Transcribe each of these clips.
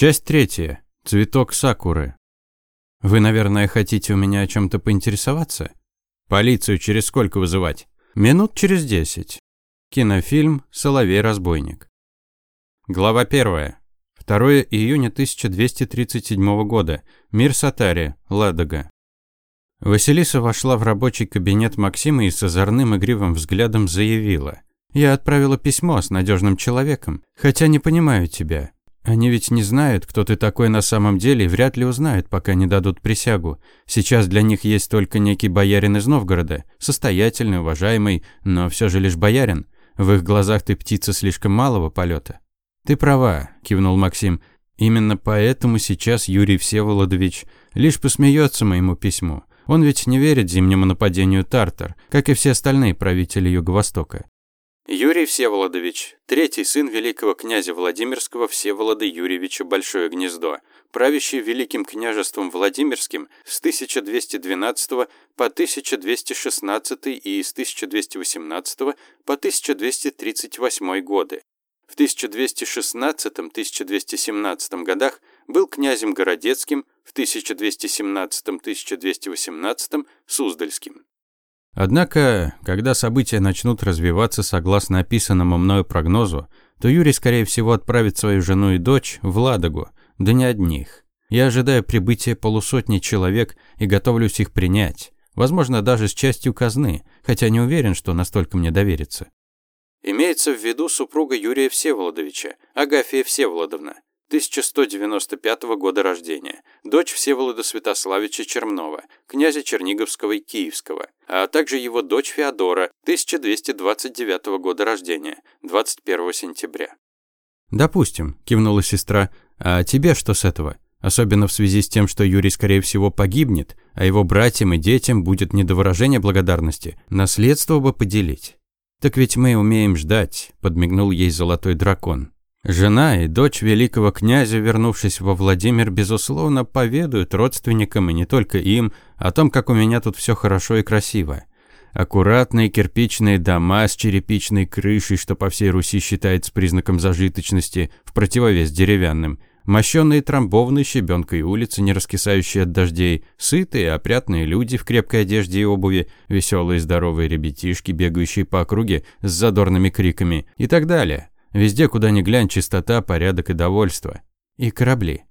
Часть третья. Цветок сакуры. Вы, наверное, хотите у меня о чем-то поинтересоваться? Полицию через сколько вызывать? Минут через десять. Кинофильм «Соловей-разбойник». Глава первая. 2 июня 1237 года. Мир Сатари, Ладога. Василиса вошла в рабочий кабинет Максима и с озорным игривым взглядом заявила. «Я отправила письмо с надежным человеком, хотя не понимаю тебя. Они ведь не знают, кто ты такой на самом деле, и вряд ли узнают, пока не дадут присягу. Сейчас для них есть только некий боярин из Новгорода, состоятельный, уважаемый, но все же лишь боярин. В их глазах ты птица слишком малого полета. Ты права, кивнул Максим. Именно поэтому сейчас Юрий Всеволодович лишь посмеется моему письму. Он ведь не верит зимнему нападению Тартар, как и все остальные правители Юго-Востока. Юрий Всеволодович, третий сын великого князя Владимирского Всеволода Юрьевича Большое Гнездо, правящий Великим княжеством Владимирским с 1212 по 1216 и с 1218 по 1238 годы. В 1216-1217 годах был князем Городецким, в 1217-1218 – Суздальским. Однако, когда события начнут развиваться согласно описанному мною прогнозу, то Юрий, скорее всего, отправит свою жену и дочь в Ладогу, да не одних. Я ожидаю прибытия полусотни человек и готовлюсь их принять, возможно, даже с частью казны, хотя не уверен, что настолько мне доверится. Имеется в виду супруга Юрия Всеволодовича, Агафия Всеволодовна, 1195 года рождения, дочь Всеволода Святославича Чернова, князя Черниговского и Киевского, а также его дочь Феодора, 1229 года рождения, 21 сентября. «Допустим», – кивнула сестра, – «а тебе что с этого? Особенно в связи с тем, что Юрий, скорее всего, погибнет, а его братьям и детям будет не до выражения благодарности, наследство бы поделить». «Так ведь мы умеем ждать», – подмигнул ей золотой дракон. Жена и дочь великого князя, вернувшись во Владимир, безусловно, поведают родственникам и не только им о том, как у меня тут все хорошо и красиво. Аккуратные кирпичные дома с черепичной крышей, что по всей Руси считается признаком зажиточности, в противовес деревянным. Мощенные трамбовные щебенкой улицы, не раскисающие от дождей, сытые, опрятные люди в крепкой одежде и обуви, веселые здоровые ребятишки, бегающие по округе с задорными криками и так далее. Везде, куда ни глянь, чистота, порядок и довольство. И корабли.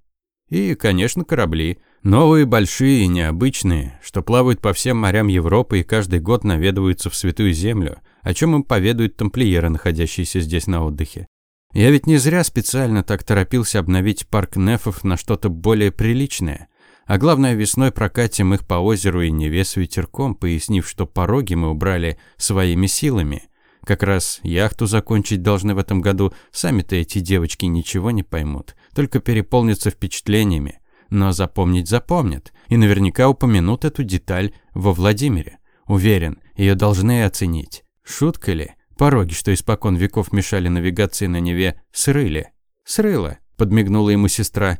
И, конечно, корабли. Новые, большие и необычные, что плавают по всем морям Европы и каждый год наведываются в Святую Землю, о чем им поведают тамплиеры, находящиеся здесь на отдыхе. Я ведь не зря специально так торопился обновить парк Нефов на что-то более приличное. А главное, весной прокатим их по озеру и Неве с ветерком, пояснив, что пороги мы убрали своими силами. Как раз яхту закончить должны в этом году. Сами-то эти девочки ничего не поймут, только переполнятся впечатлениями. Но запомнить запомнят, и наверняка упомянут эту деталь во Владимире. Уверен, ее должны оценить. Шутка ли? Пороги, что испокон веков мешали навигации на Неве, срыли. «Срыла», – подмигнула ему сестра.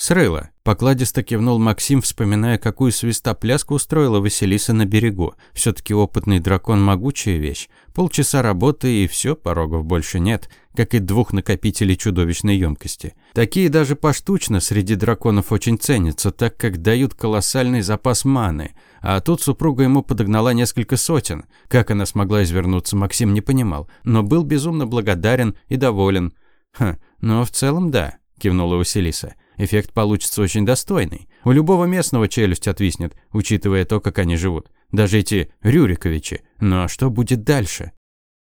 «Срыла», – покладисто кивнул Максим, вспоминая, какую свистопляску устроила Василиса на берегу. все таки опытный дракон – могучая вещь. Полчаса работы и все, порогов больше нет, как и двух накопителей чудовищной емкости. Такие даже поштучно среди драконов очень ценятся, так как дают колоссальный запас маны. А тут супруга ему подогнала несколько сотен. Как она смогла извернуться, Максим не понимал, но был безумно благодарен и доволен. «Ха, но в целом да», – кивнула Василиса. Эффект получится очень достойный. У любого местного челюсть отвиснет, учитывая то, как они живут. Даже эти Рюриковичи. Ну а что будет дальше?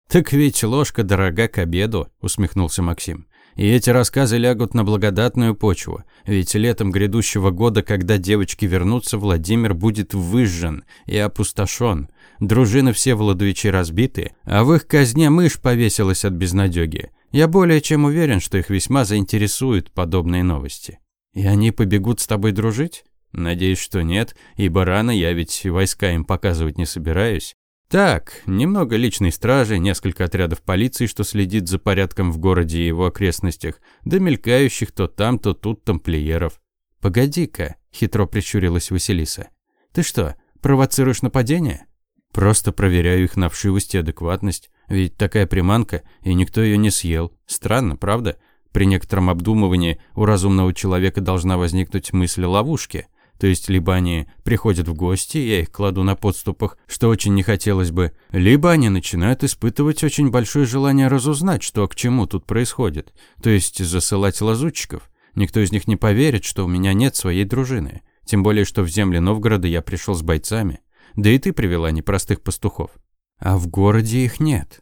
«Так ведь ложка дорога к обеду», – усмехнулся Максим. «И эти рассказы лягут на благодатную почву. Ведь летом грядущего года, когда девочки вернутся, Владимир будет выжжен и опустошен. Дружины все Владовичи разбиты, а в их казне мышь повесилась от безнадёги. Я более чем уверен, что их весьма заинтересуют подобные новости. И они побегут с тобой дружить? Надеюсь, что нет, ибо рано я ведь войска им показывать не собираюсь. Так, немного личной стражи, несколько отрядов полиции, что следит за порядком в городе и его окрестностях, да мелькающих то там, то тут тамплиеров. «Погоди-ка», — хитро прищурилась Василиса. «Ты что, провоцируешь нападение?» «Просто проверяю их на вшивость и адекватность. Ведь такая приманка, и никто ее не съел. Странно, правда? при некотором обдумывании у разумного человека должна возникнуть мысль о ловушке. То есть, либо они приходят в гости, я их кладу на подступах, что очень не хотелось бы, либо они начинают испытывать очень большое желание разузнать, что к чему тут происходит. То есть, засылать лазутчиков. Никто из них не поверит, что у меня нет своей дружины. Тем более, что в земли Новгорода я пришел с бойцами. Да и ты привела непростых пастухов. А в городе их нет.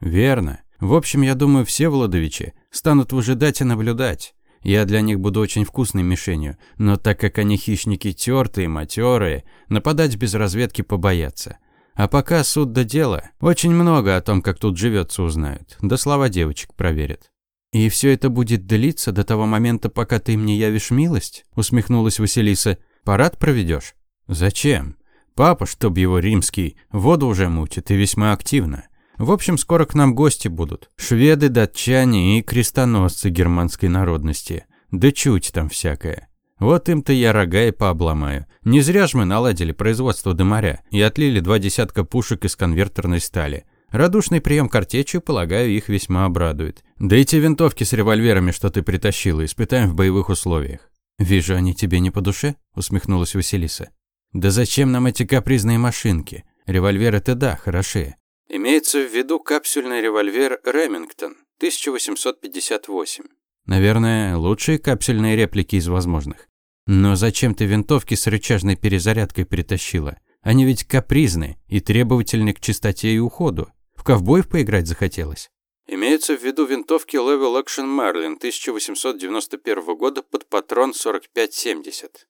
Верно. В общем, я думаю, все Владовичи станут выжидать и наблюдать. Я для них буду очень вкусной мишенью, но так как они хищники тёртые, матерые, нападать без разведки побоятся. А пока суд до дела, очень много о том, как тут живется, узнают. Да слова девочек проверят. «И все это будет длиться до того момента, пока ты мне явишь милость?» усмехнулась Василиса. «Парад проведешь?» «Зачем? Папа, чтоб его римский, воду уже мутит и весьма активно. В общем, скоро к нам гости будут. Шведы, датчане и крестоносцы германской народности. Да чуть там всякое. Вот им-то я рога и пообломаю. Не зря ж мы наладили производство дымаря и отлили два десятка пушек из конвертерной стали. Радушный прием картечью, полагаю, их весьма обрадует. Да и те винтовки с револьверами, что ты притащила, испытаем в боевых условиях. «Вижу, они тебе не по душе?» – усмехнулась Василиса. «Да зачем нам эти капризные машинки? Револьверы-то да, хорошие. Имеется в виду капсюльный револьвер «Ремингтон» 1858. Наверное, лучшие капсюльные реплики из возможных. Но зачем ты винтовки с рычажной перезарядкой притащила? Они ведь капризны и требовательны к чистоте и уходу. В ковбоев поиграть захотелось. Имеются в виду винтовки Level Action Marlin 1891 года под патрон 4570.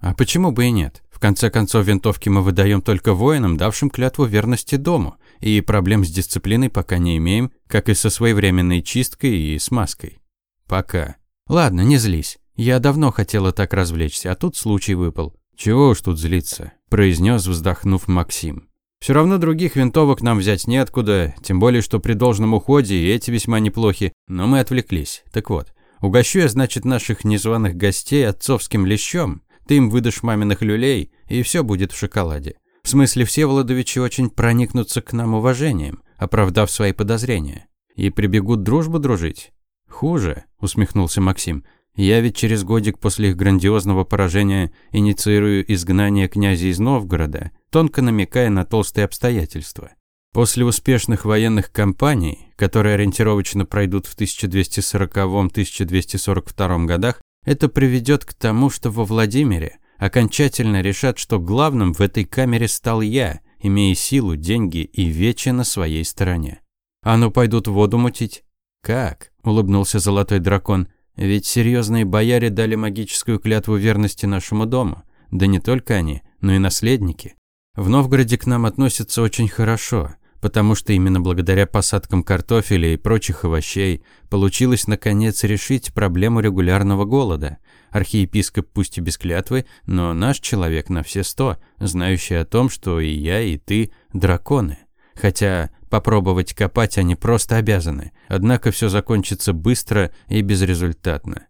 А почему бы и нет? Конце концов, винтовки мы выдаем только воинам, давшим клятву верности дому, и проблем с дисциплиной пока не имеем, как и со своевременной чисткой и смазкой. Пока. Ладно, не злись. Я давно хотела так развлечься, а тут случай выпал. Чего уж тут злиться, произнес, вздохнув Максим. Все равно других винтовок нам взять неоткуда, тем более, что при должном уходе и эти весьма неплохи, но мы отвлеклись. Так вот, угощу я, значит, наших незваных гостей отцовским лещом, ты им выдашь маминых люлей, и все будет в шоколаде. В смысле, все Володовичи очень проникнутся к нам уважением, оправдав свои подозрения. И прибегут дружбу дружить. Хуже, усмехнулся Максим. Я ведь через годик после их грандиозного поражения инициирую изгнание князя из Новгорода, тонко намекая на толстые обстоятельства. После успешных военных кампаний, которые ориентировочно пройдут в 1240-1242 годах, это приведет к тому, что во Владимире окончательно решат, что главным в этой камере стал я, имея силу, деньги и вече на своей стороне. А ну пойдут воду мутить? Как? Улыбнулся золотой дракон. Ведь серьезные бояре дали магическую клятву верности нашему дому. Да не только они, но и наследники. В Новгороде к нам относятся очень хорошо, потому что именно благодаря посадкам картофеля и прочих овощей получилось наконец решить проблему регулярного голода – Архиепископ пусть и без клятвы, но наш человек на все сто, знающий о том, что и я, и ты – драконы. Хотя попробовать копать они просто обязаны, однако все закончится быстро и безрезультатно.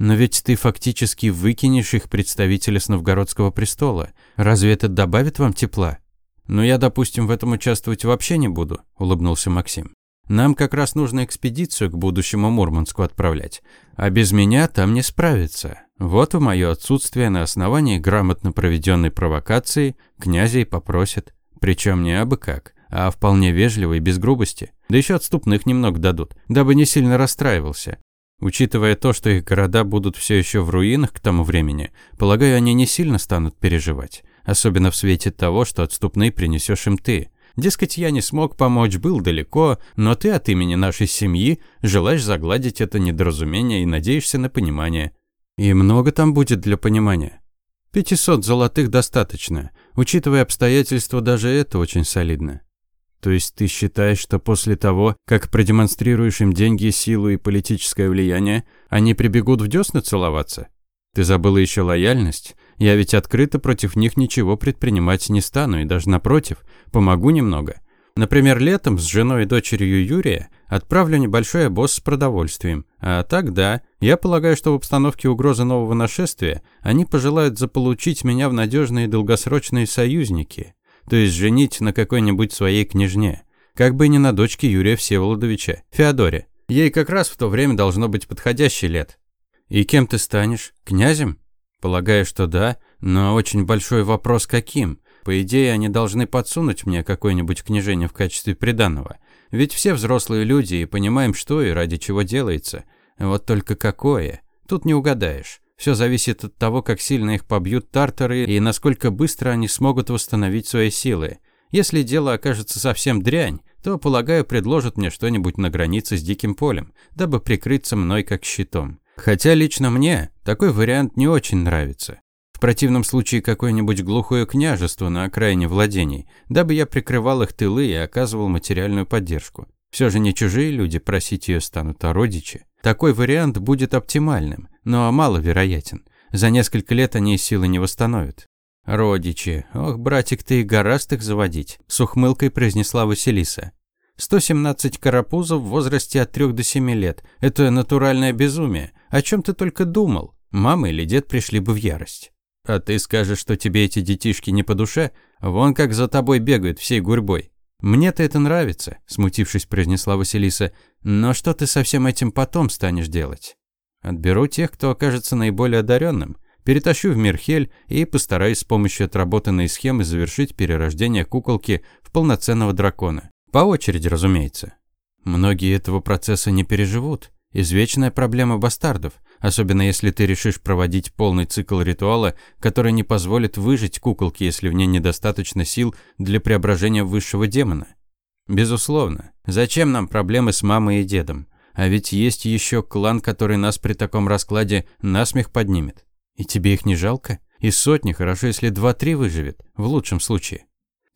Но ведь ты фактически выкинешь их представителя с новгородского престола. Разве это добавит вам тепла? Ну я, допустим, в этом участвовать вообще не буду, улыбнулся Максим. Нам как раз нужно экспедицию к будущему Мурманску отправлять. А без меня там не справиться. Вот в мое отсутствие на основании грамотно проведенной провокации князей попросят. Причем не абы как, а вполне вежливо и без грубости. Да еще отступных немного дадут, дабы не сильно расстраивался. Учитывая то, что их города будут все еще в руинах к тому времени, полагаю, они не сильно станут переживать. Особенно в свете того, что отступные принесешь им ты. Дескать, я не смог помочь, был далеко, но ты от имени нашей семьи желаешь загладить это недоразумение и надеешься на понимание. И много там будет для понимания. 500 золотых достаточно. Учитывая обстоятельства, даже это очень солидно. То есть ты считаешь, что после того, как продемонстрируешь им деньги, силу и политическое влияние, они прибегут в десны целоваться? Ты забыла еще лояльность? Я ведь открыто против них ничего предпринимать не стану, и даже напротив, помогу немного. Например, летом с женой и дочерью Юрия отправлю небольшой обоз с продовольствием. А тогда, я полагаю, что в обстановке угрозы нового нашествия они пожелают заполучить меня в надежные долгосрочные союзники, то есть женить на какой-нибудь своей княжне, как бы не на дочке Юрия Всеволодовича, Феодоре. Ей как раз в то время должно быть подходящий лет. И кем ты станешь? Князем? Полагаю, что да, но очень большой вопрос каким. По идее, они должны подсунуть мне какое-нибудь княжение в качестве приданного. Ведь все взрослые люди и понимаем, что и ради чего делается. Вот только какое? Тут не угадаешь. Все зависит от того, как сильно их побьют тартары и насколько быстро они смогут восстановить свои силы. Если дело окажется совсем дрянь, то, полагаю, предложат мне что-нибудь на границе с диким полем, дабы прикрыться мной как щитом. Хотя лично мне такой вариант не очень нравится. В противном случае какое-нибудь глухое княжество на окраине владений, дабы я прикрывал их тылы и оказывал материальную поддержку. Все же не чужие люди просить ее станут, а родичи. Такой вариант будет оптимальным, но маловероятен. За несколько лет они силы не восстановят. «Родичи, ох, братик, ты и гораст их заводить», – с ухмылкой произнесла Василиса. «117 карапузов в возрасте от 3 до 7 лет. Это натуральное безумие. О чем ты только думал? Мама или дед пришли бы в ярость. А ты скажешь, что тебе эти детишки не по душе? Вон как за тобой бегают всей гурьбой. Мне-то это нравится», – смутившись, произнесла Василиса. «Но что ты со всем этим потом станешь делать?» «Отберу тех, кто окажется наиболее одаренным. Перетащу в Мирхель и постараюсь с помощью отработанной схемы завершить перерождение куколки в полноценного дракона. По очереди, разумеется. Многие этого процесса не переживут. Извечная проблема бастардов, особенно если ты решишь проводить полный цикл ритуала, который не позволит выжить куколке, если в ней недостаточно сил для преображения высшего демона. Безусловно. Зачем нам проблемы с мамой и дедом? А ведь есть еще клан, который нас при таком раскладе насмех поднимет. И тебе их не жалко? Из сотни хорошо, если два-три выживет, в лучшем случае.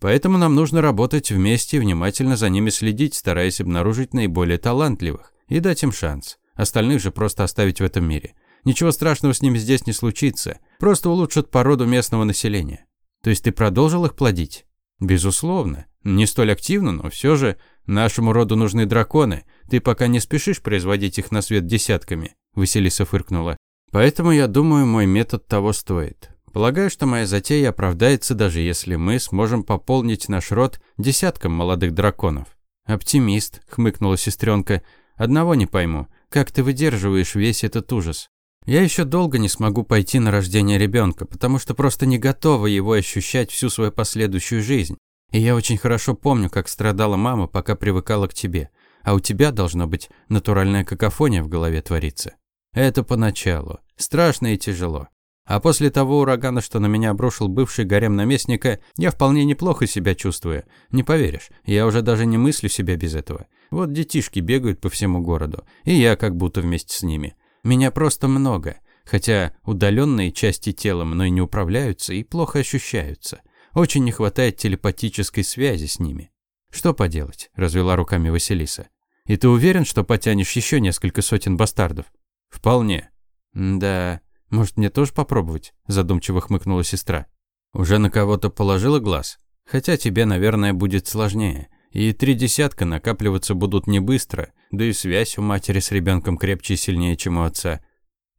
Поэтому нам нужно работать вместе внимательно за ними следить, стараясь обнаружить наиболее талантливых и дать им шанс. Остальных же просто оставить в этом мире. Ничего страшного с ними здесь не случится, просто улучшат породу местного населения. То есть ты продолжил их плодить? Безусловно. Не столь активно, но все же нашему роду нужны драконы. Ты пока не спешишь производить их на свет десятками, Василиса фыркнула. Поэтому я думаю, мой метод того стоит. Полагаю, что моя затея оправдается, даже если мы сможем пополнить наш род десятком молодых драконов. Оптимист, хмыкнула сестренка. Одного не пойму. Как ты выдерживаешь весь этот ужас? Я еще долго не смогу пойти на рождение ребенка, потому что просто не готова его ощущать всю свою последующую жизнь. И я очень хорошо помню, как страдала мама, пока привыкала к тебе. А у тебя должно быть натуральная какофония в голове твориться. Это поначалу. Страшно и тяжело. А после того урагана, что на меня обрушил бывший гарем наместника, я вполне неплохо себя чувствую. Не поверишь, я уже даже не мыслю себя без этого. Вот детишки бегают по всему городу, и я как будто вместе с ними. Меня просто много, хотя удаленные части тела мной не управляются и плохо ощущаются. Очень не хватает телепатической связи с ними. Что поделать, развела руками Василиса. И ты уверен, что потянешь еще несколько сотен бастардов? «Вполне». «Да, может, мне тоже попробовать?» – задумчиво хмыкнула сестра. «Уже на кого-то положила глаз? Хотя тебе, наверное, будет сложнее. И три десятка накапливаться будут не быстро, да и связь у матери с ребенком крепче и сильнее, чем у отца.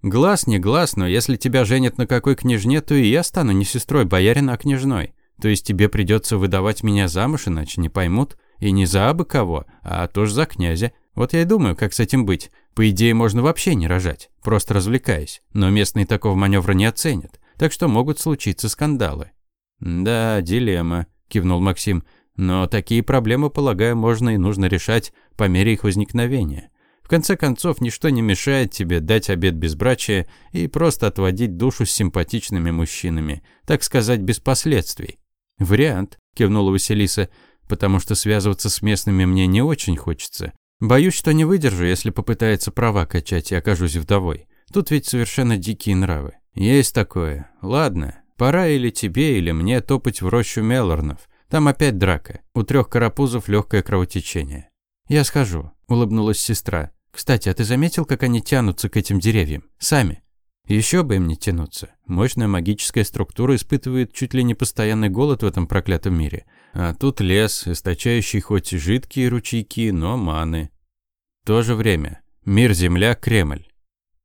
Глаз не глаз, но если тебя женят на какой княжне, то и я стану не сестрой боярина, а княжной. То есть тебе придется выдавать меня замуж, иначе не поймут. И не за абы кого, а тоже за князя. Вот я и думаю, как с этим быть. По идее, можно вообще не рожать, просто развлекаясь. Но местные такого маневра не оценят, так что могут случиться скандалы. «Да, дилемма», – кивнул Максим. «Но такие проблемы, полагаю, можно и нужно решать по мере их возникновения. В конце концов, ничто не мешает тебе дать обед безбрачия и просто отводить душу с симпатичными мужчинами, так сказать, без последствий». «Вариант», – кивнула Василиса, – «потому что связываться с местными мне не очень хочется. Боюсь, что не выдержу, если попытается права качать и окажусь вдовой. Тут ведь совершенно дикие нравы. Есть такое. Ладно, пора или тебе, или мне топать в рощу Мелорнов. Там опять драка. У трех карапузов легкое кровотечение. Я схожу, улыбнулась сестра. Кстати, а ты заметил, как они тянутся к этим деревьям? Сами. Еще бы им не тянуться. Мощная магическая структура испытывает чуть ли не постоянный голод в этом проклятом мире. А тут лес, источающий хоть жидкие ручейки, но маны. В то же время. Мир-Земля, Кремль.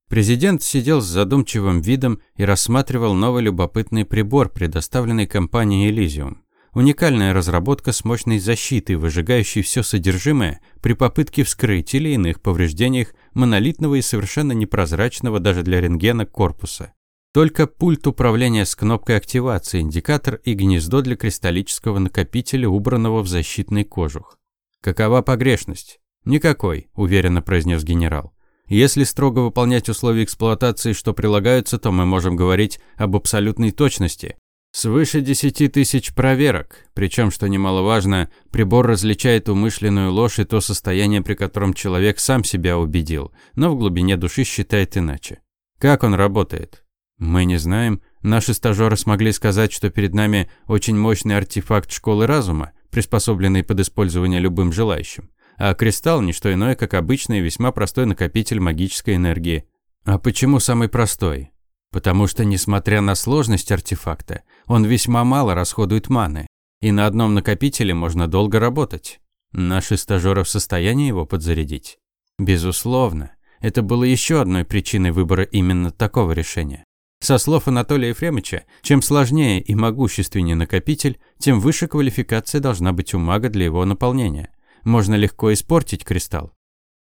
Президент сидел с задумчивым видом и рассматривал новый любопытный прибор, предоставленный компанией «Элизиум». Уникальная разработка с мощной защитой, выжигающей все содержимое при попытке вскрыть или иных повреждениях монолитного и совершенно непрозрачного даже для рентгена корпуса. Только пульт управления с кнопкой активации, индикатор и гнездо для кристаллического накопителя, убранного в защитный кожух. Какова погрешность? Никакой, уверенно произнес генерал. Если строго выполнять условия эксплуатации, что прилагаются, то мы можем говорить об абсолютной точности. Свыше 10 тысяч проверок, причем, что немаловажно, прибор различает умышленную ложь и то состояние, при котором человек сам себя убедил, но в глубине души считает иначе. Как он работает? Мы не знаем. Наши стажеры смогли сказать, что перед нами очень мощный артефакт школы разума, приспособленный под использование любым желающим. А кристалл – не что иное, как обычный весьма простой накопитель магической энергии. А почему самый простой? Потому что, несмотря на сложность артефакта, он весьма мало расходует маны, и на одном накопителе можно долго работать. Наши стажеры в состоянии его подзарядить? Безусловно. Это было еще одной причиной выбора именно такого решения. Со слов Анатолия Ефремовича, чем сложнее и могущественнее накопитель, тем выше квалификация должна быть у мага для его наполнения. Можно легко испортить кристалл.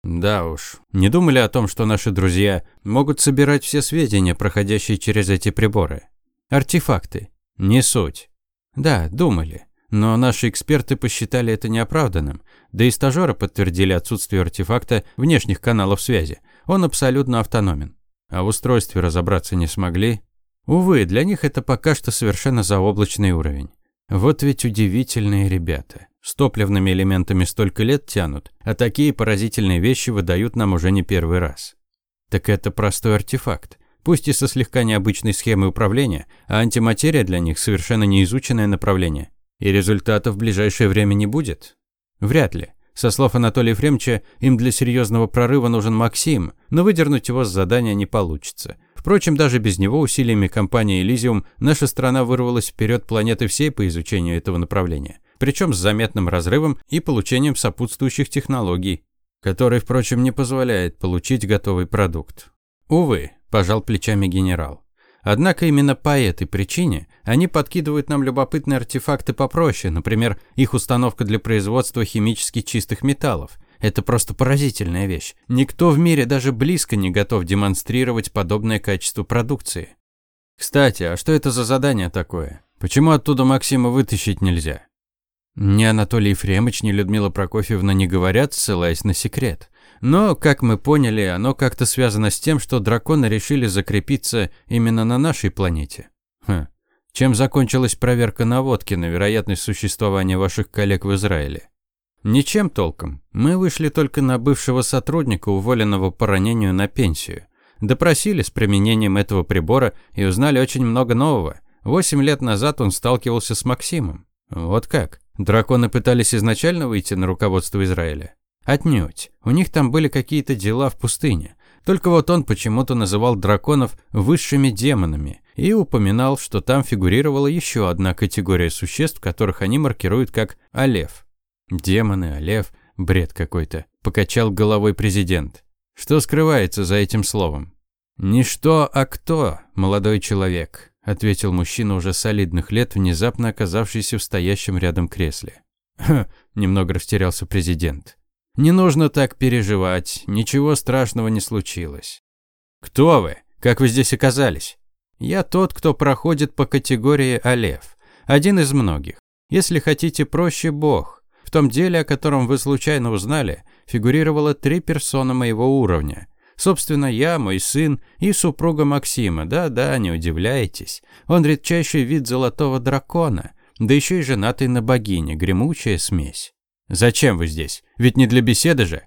Да уж. Не думали о том, что наши друзья могут собирать все сведения, проходящие через эти приборы. Артефакты. Не суть. Да, думали. Но наши эксперты посчитали это неоправданным. Да и стажеры подтвердили отсутствие артефакта внешних каналов связи. Он абсолютно автономен. А в устройстве разобраться не смогли. Увы, для них это пока что совершенно заоблачный уровень. Вот ведь удивительные ребята. С топливными элементами столько лет тянут, а такие поразительные вещи выдают нам уже не первый раз. Так это простой артефакт. Пусть и со слегка необычной схемой управления, а антиматерия для них совершенно неизученное направление. И результатов в ближайшее время не будет? Вряд ли. Со слов Анатолия Ефремовича, им для серьезного прорыва нужен Максим, но выдернуть его с задания не получится. Впрочем, даже без него усилиями компании «Элизиум» наша страна вырвалась вперед планеты всей по изучению этого направления причем с заметным разрывом и получением сопутствующих технологий, который, впрочем, не позволяет получить готовый продукт. Увы, пожал плечами генерал. Однако именно по этой причине они подкидывают нам любопытные артефакты попроще, например, их установка для производства химически чистых металлов. Это просто поразительная вещь. Никто в мире даже близко не готов демонстрировать подобное качество продукции. Кстати, а что это за задание такое? Почему оттуда Максима вытащить нельзя? Ни Анатолий Ефремович, ни Людмила Прокофьевна не говорят, ссылаясь на секрет. Но, как мы поняли, оно как-то связано с тем, что драконы решили закрепиться именно на нашей планете. Хм. Чем закончилась проверка наводки на вероятность существования ваших коллег в Израиле? Ничем толком. Мы вышли только на бывшего сотрудника, уволенного по ранению на пенсию. Допросили с применением этого прибора и узнали очень много нового. Восемь лет назад он сталкивался с Максимом. Вот как? Драконы пытались изначально выйти на руководство Израиля? Отнюдь. У них там были какие-то дела в пустыне. Только вот он почему-то называл драконов высшими демонами и упоминал, что там фигурировала еще одна категория существ, которых они маркируют как Алев. Демоны, Алев, бред какой-то, покачал головой президент. Что скрывается за этим словом? Не что, а кто, молодой человек ответил мужчина уже солидных лет, внезапно оказавшийся в стоящем рядом кресле. «Ха», немного растерялся президент. «Не нужно так переживать, ничего страшного не случилось». «Кто вы? Как вы здесь оказались?» «Я тот, кто проходит по категории Алев. Один из многих. Если хотите проще, Бог. В том деле, о котором вы случайно узнали, фигурировало три персона моего уровня. Собственно, я, мой сын и супруга Максима. Да-да, не удивляйтесь. Он редчайший вид золотого дракона, да еще и женатый на богине, гремучая смесь. Зачем вы здесь? Ведь не для беседы же.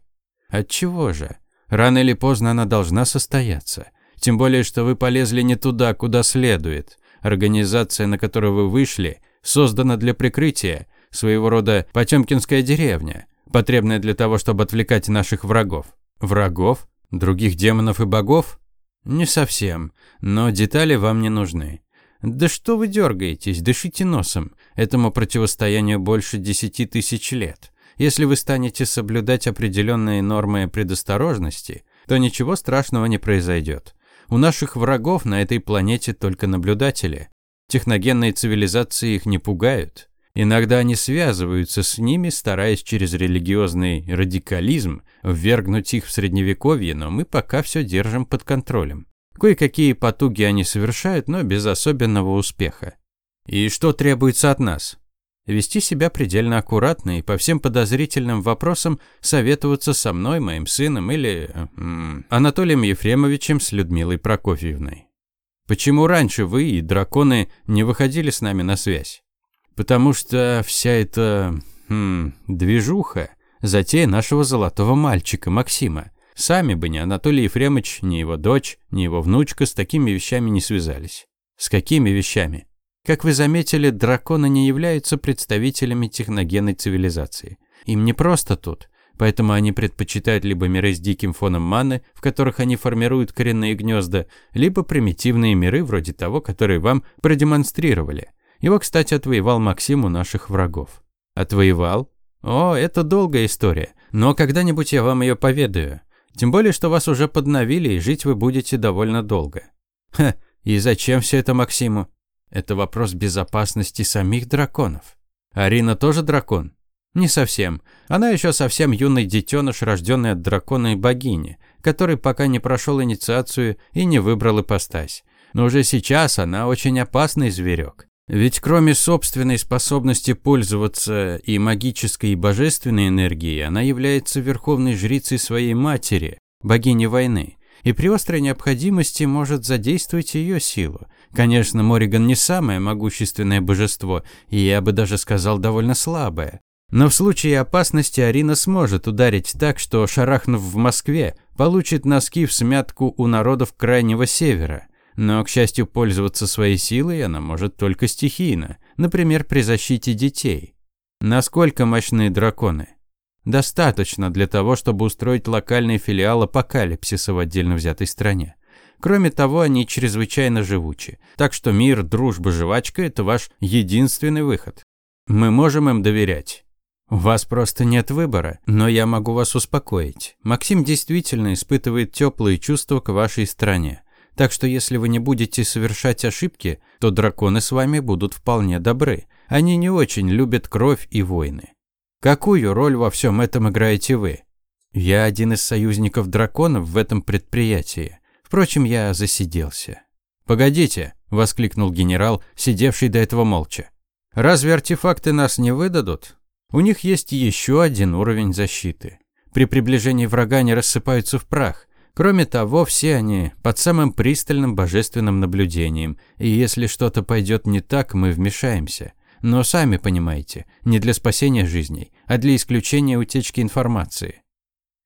Отчего же? Рано или поздно она должна состояться. Тем более, что вы полезли не туда, куда следует. Организация, на которую вы вышли, создана для прикрытия, своего рода Потемкинская деревня, потребная для того, чтобы отвлекать наших врагов. Врагов? Других демонов и богов? Не совсем, но детали вам не нужны. Да что вы дергаетесь, дышите носом. Этому противостоянию больше десяти тысяч лет. Если вы станете соблюдать определенные нормы предосторожности, то ничего страшного не произойдет. У наших врагов на этой планете только наблюдатели. Техногенные цивилизации их не пугают. Иногда они связываются с ними, стараясь через религиозный радикализм ввергнуть их в средневековье, но мы пока все держим под контролем. Кое-какие потуги они совершают, но без особенного успеха. И что требуется от нас? Вести себя предельно аккуратно и по всем подозрительным вопросам советоваться со мной, моим сыном или м, Анатолием Ефремовичем с Людмилой Прокофьевной. Почему раньше вы и драконы не выходили с нами на связь? Потому что вся эта м, движуха – затея нашего золотого мальчика Максима. Сами бы ни Анатолий Ефремович, ни его дочь, ни его внучка с такими вещами не связались. С какими вещами? Как вы заметили, драконы не являются представителями техногенной цивилизации. Им не просто тут, поэтому они предпочитают либо миры с диким фоном маны, в которых они формируют коренные гнезда, либо примитивные миры, вроде того, который вам продемонстрировали. Его, кстати, отвоевал Максим у наших врагов. Отвоевал? О, это долгая история, но когда-нибудь я вам ее поведаю. Тем более, что вас уже подновили, и жить вы будете довольно долго. Ха, и зачем все это Максиму? Это вопрос безопасности самих драконов. Арина тоже дракон? Не совсем. Она еще совсем юный детеныш, рожденный от дракона и богини, который пока не прошел инициацию и не выбрал ипостась. Но уже сейчас она очень опасный зверек. Ведь кроме собственной способности пользоваться и магической, и божественной энергией, она является верховной жрицей своей матери, богини войны, и при острой необходимости может задействовать ее силу. Конечно, Мориган не самое могущественное божество, и я бы даже сказал довольно слабое. Но в случае опасности Арина сможет ударить так, что, шарахнув в Москве, получит носки в смятку у народов Крайнего Севера. Но, к счастью, пользоваться своей силой она может только стихийно, например, при защите детей. Насколько мощны драконы? Достаточно для того, чтобы устроить локальный филиал апокалипсиса в отдельно взятой стране. Кроме того, они чрезвычайно живучи. Так что мир, дружба, жвачка – это ваш единственный выход. Мы можем им доверять. У вас просто нет выбора, но я могу вас успокоить. Максим действительно испытывает теплые чувства к вашей стране. Так что если вы не будете совершать ошибки, то драконы с вами будут вполне добры. Они не очень любят кровь и войны. Какую роль во всем этом играете вы? Я один из союзников драконов в этом предприятии. Впрочем, я засиделся. «Погодите!» – воскликнул генерал, сидевший до этого молча. «Разве артефакты нас не выдадут? У них есть еще один уровень защиты. При приближении врага они рассыпаются в прах. Кроме того, все они под самым пристальным божественным наблюдением, и если что-то пойдет не так, мы вмешаемся. Но сами понимаете, не для спасения жизней, а для исключения утечки информации.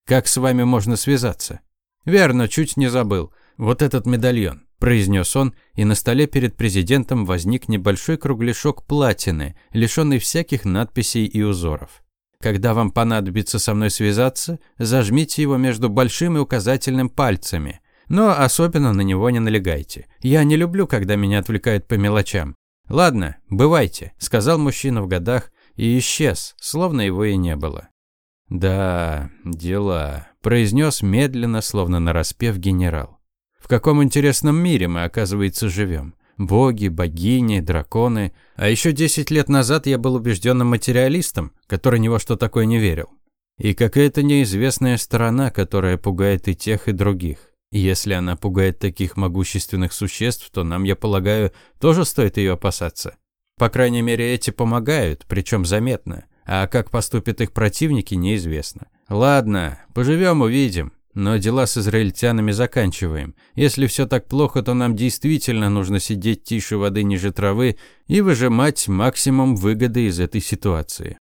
Как с вами можно связаться? Верно, чуть не забыл. Вот этот медальон, произнес он, и на столе перед президентом возник небольшой кругляшок платины, лишенный всяких надписей и узоров. Когда вам понадобится со мной связаться, зажмите его между большим и указательным пальцами. Но особенно на него не налегайте. Я не люблю, когда меня отвлекают по мелочам. Ладно, бывайте, сказал мужчина в годах и исчез, словно его и не было. Да, дела, произнес медленно, словно нараспев генерал. В каком интересном мире мы, оказывается, живем боги, богини, драконы. А еще 10 лет назад я был убежденным материалистом, который ни во что такое не верил. И какая-то неизвестная сторона, которая пугает и тех, и других. Если она пугает таких могущественных существ, то нам, я полагаю, тоже стоит ее опасаться. По крайней мере, эти помогают, причем заметно. А как поступят их противники, неизвестно. Ладно, поживем увидим. Но дела с израильтянами заканчиваем. Если все так плохо, то нам действительно нужно сидеть тише воды ниже травы и выжимать максимум выгоды из этой ситуации.